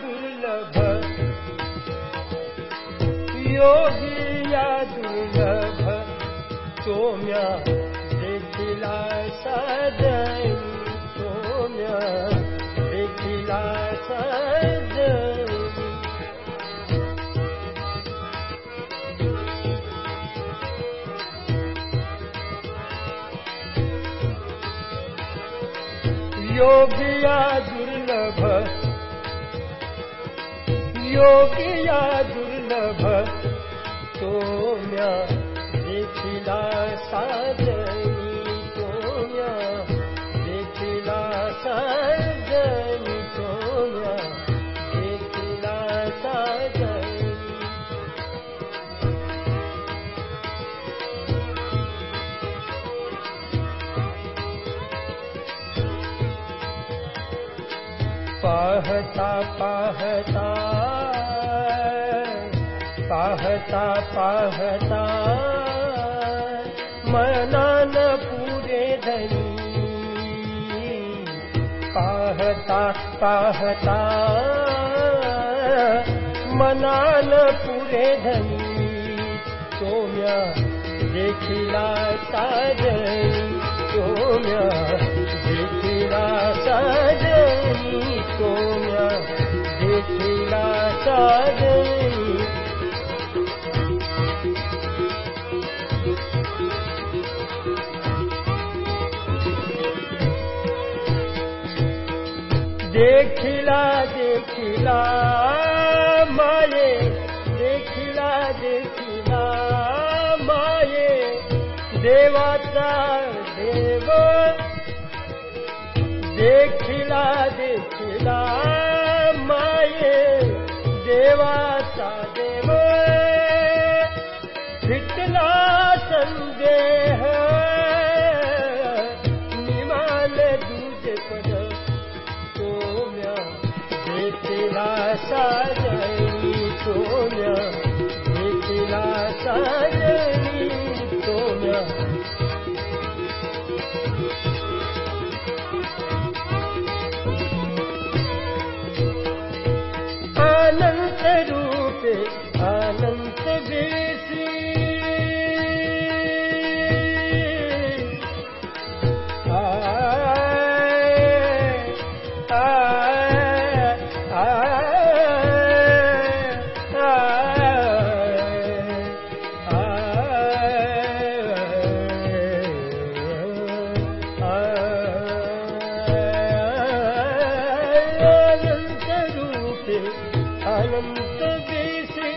दुर्लभ सोम्या देखिला सजन सोम्या देखिला सजन योगिया दुर्लभ योगिया दुर्लभ सोम्या देखिला साजनी पाहता पाहता पाहता पाहता। मनान पूरे धनी। पाहता पाहता। मनान पूरे धनी। सोम्या देखिला साजनी सोम्या देखिला देखिला माये। देखिला देखिला माये। देवाचा देव। देखिला देखिला माल बीज कोन तोमां जेका सई सोमांत्रा अनंत देशे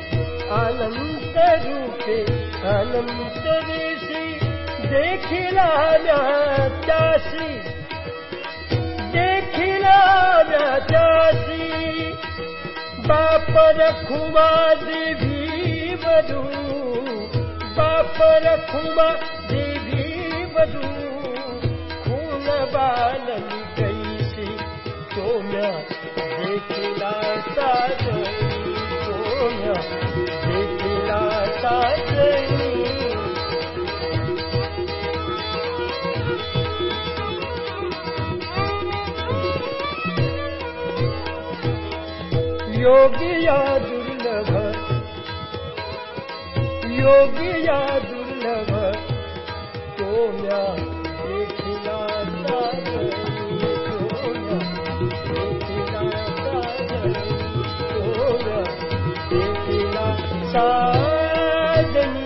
अनंत रूपे अनंत देशे देखिला देखिला त्यासी बाप रखुमा देवी बधू बाप रखुमा देवी बधू खून बानली योगिया दुर्लभ। योगिया दुर्लभ। सोम्या देखिला साजनी